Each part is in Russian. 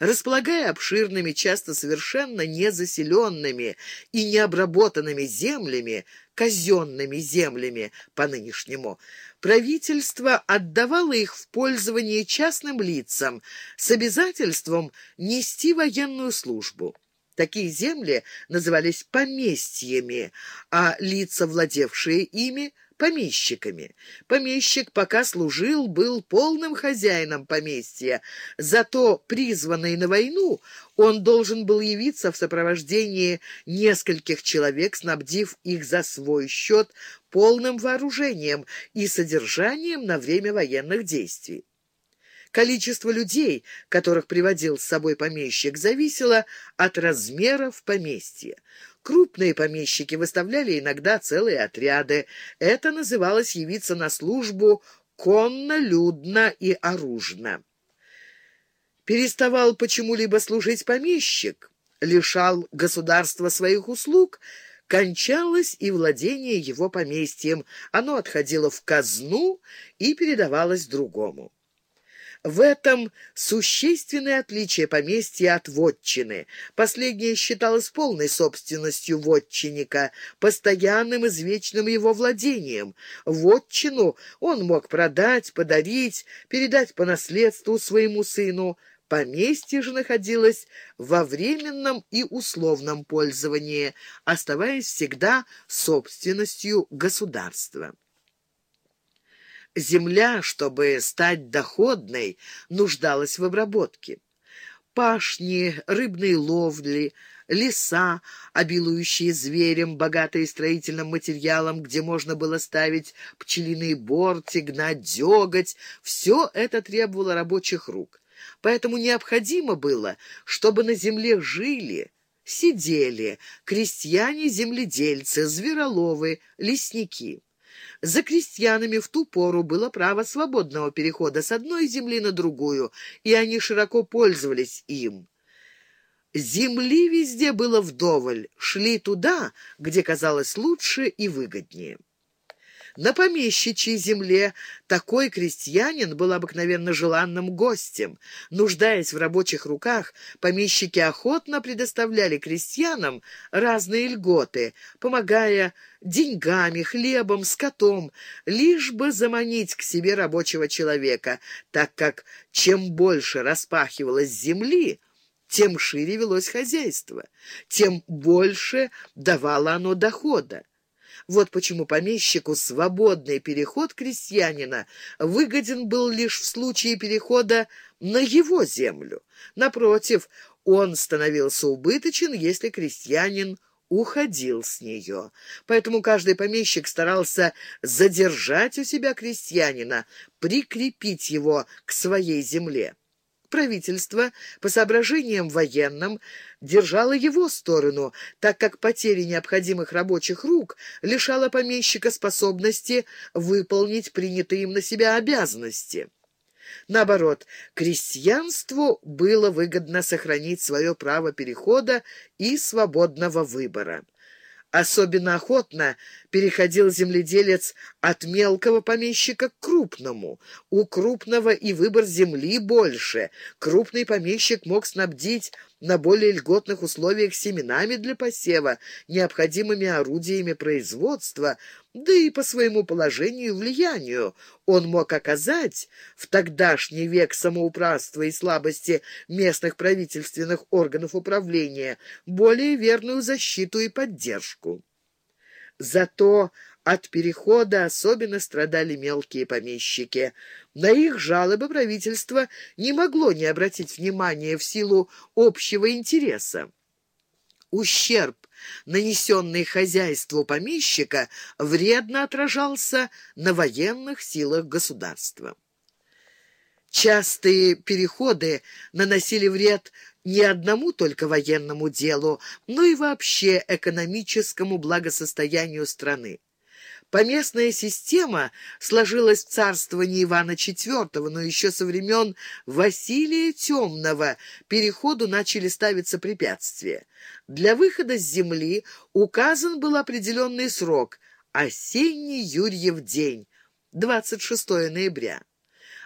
располагая обширными, часто совершенно незаселенными и необработанными землями, казенными землями по-нынешнему, правительство отдавало их в пользование частным лицам с обязательством нести военную службу. Такие земли назывались поместьями, а лица, владевшие ими, помещиками. Помещик, пока служил, был полным хозяином поместья, зато призванный на войну он должен был явиться в сопровождении нескольких человек, снабдив их за свой счет полным вооружением и содержанием на время военных действий. Количество людей, которых приводил с собой помещик, зависело от размеров поместья. Крупные помещики выставляли иногда целые отряды. Это называлось явиться на службу конно, людно и оружно. Переставал почему-либо служить помещик, лишал государства своих услуг, кончалось и владение его поместьем. Оно отходило в казну и передавалось другому. В этом существенное отличие поместья от вотчины. Последнее считалось полной собственностью вотчинника, постоянным извечным его владением. Вотчину он мог продать, подарить, передать по наследству своему сыну. Поместье же находилось во временном и условном пользовании, оставаясь всегда собственностью государства. Земля, чтобы стать доходной, нуждалась в обработке. Пашни, рыбные ловли, леса, обилующие зверем, богатые строительным материалом, где можно было ставить пчелиные борти, гнать деготь — все это требовало рабочих рук. Поэтому необходимо было, чтобы на земле жили, сидели крестьяне-земледельцы, звероловы, лесники. За крестьянами в ту пору было право свободного перехода с одной земли на другую, и они широко пользовались им. Земли везде было вдоволь, шли туда, где казалось лучше и выгоднее. На помещичьей земле такой крестьянин был обыкновенно желанным гостем. Нуждаясь в рабочих руках, помещики охотно предоставляли крестьянам разные льготы, помогая деньгами, хлебом, скотом, лишь бы заманить к себе рабочего человека, так как чем больше распахивалось земли, тем шире велось хозяйство, тем больше давало оно дохода. Вот почему помещику свободный переход крестьянина выгоден был лишь в случае перехода на его землю. Напротив, он становился убыточен, если крестьянин уходил с нее. Поэтому каждый помещик старался задержать у себя крестьянина, прикрепить его к своей земле. Правительство, по соображениям военным, держало его сторону, так как потеря необходимых рабочих рук лишала помещика способности выполнить принятые им на себя обязанности. Наоборот, крестьянству было выгодно сохранить свое право перехода и свободного выбора. Особенно охотно переходил земледелец от мелкого помещика к крупному. У крупного и выбор земли больше. Крупный помещик мог снабдить на более льготных условиях семенами для посева, необходимыми орудиями производства, да и по своему положению и влиянию он мог оказать в тогдашний век самоуправства и слабости местных правительственных органов управления более верную защиту и поддержку. Зато от перехода особенно страдали мелкие помещики. На их жалобы правительство не могло не обратить внимания в силу общего интереса. Ущерб, нанесенный хозяйству помещика, вредно отражался на военных силах государства. Частые переходы наносили вред не одному только военному делу, но и вообще экономическому благосостоянию страны. Поместная система сложилась в царствовании Ивана IV, но еще со времен Василия Темного переходу начали ставиться препятствия. Для выхода с земли указан был определенный срок – осенний Юрьев день, 26 ноября.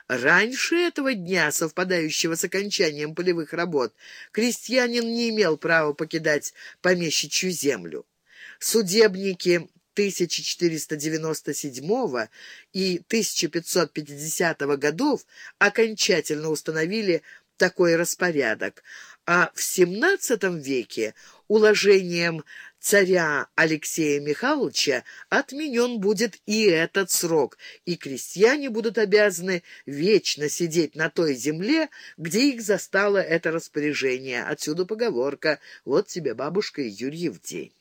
Раньше этого дня, совпадающего с окончанием полевых работ, крестьянин не имел права покидать помещичью землю. Судебники 1497 и 1550 годов окончательно установили такой распорядок, а в XVII веке уложением царя Алексея Михайловича отменен будет и этот срок, и крестьяне будут обязаны вечно сидеть на той земле, где их застало это распоряжение. Отсюда поговорка «Вот тебе бабушка и Юрьев день».